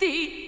The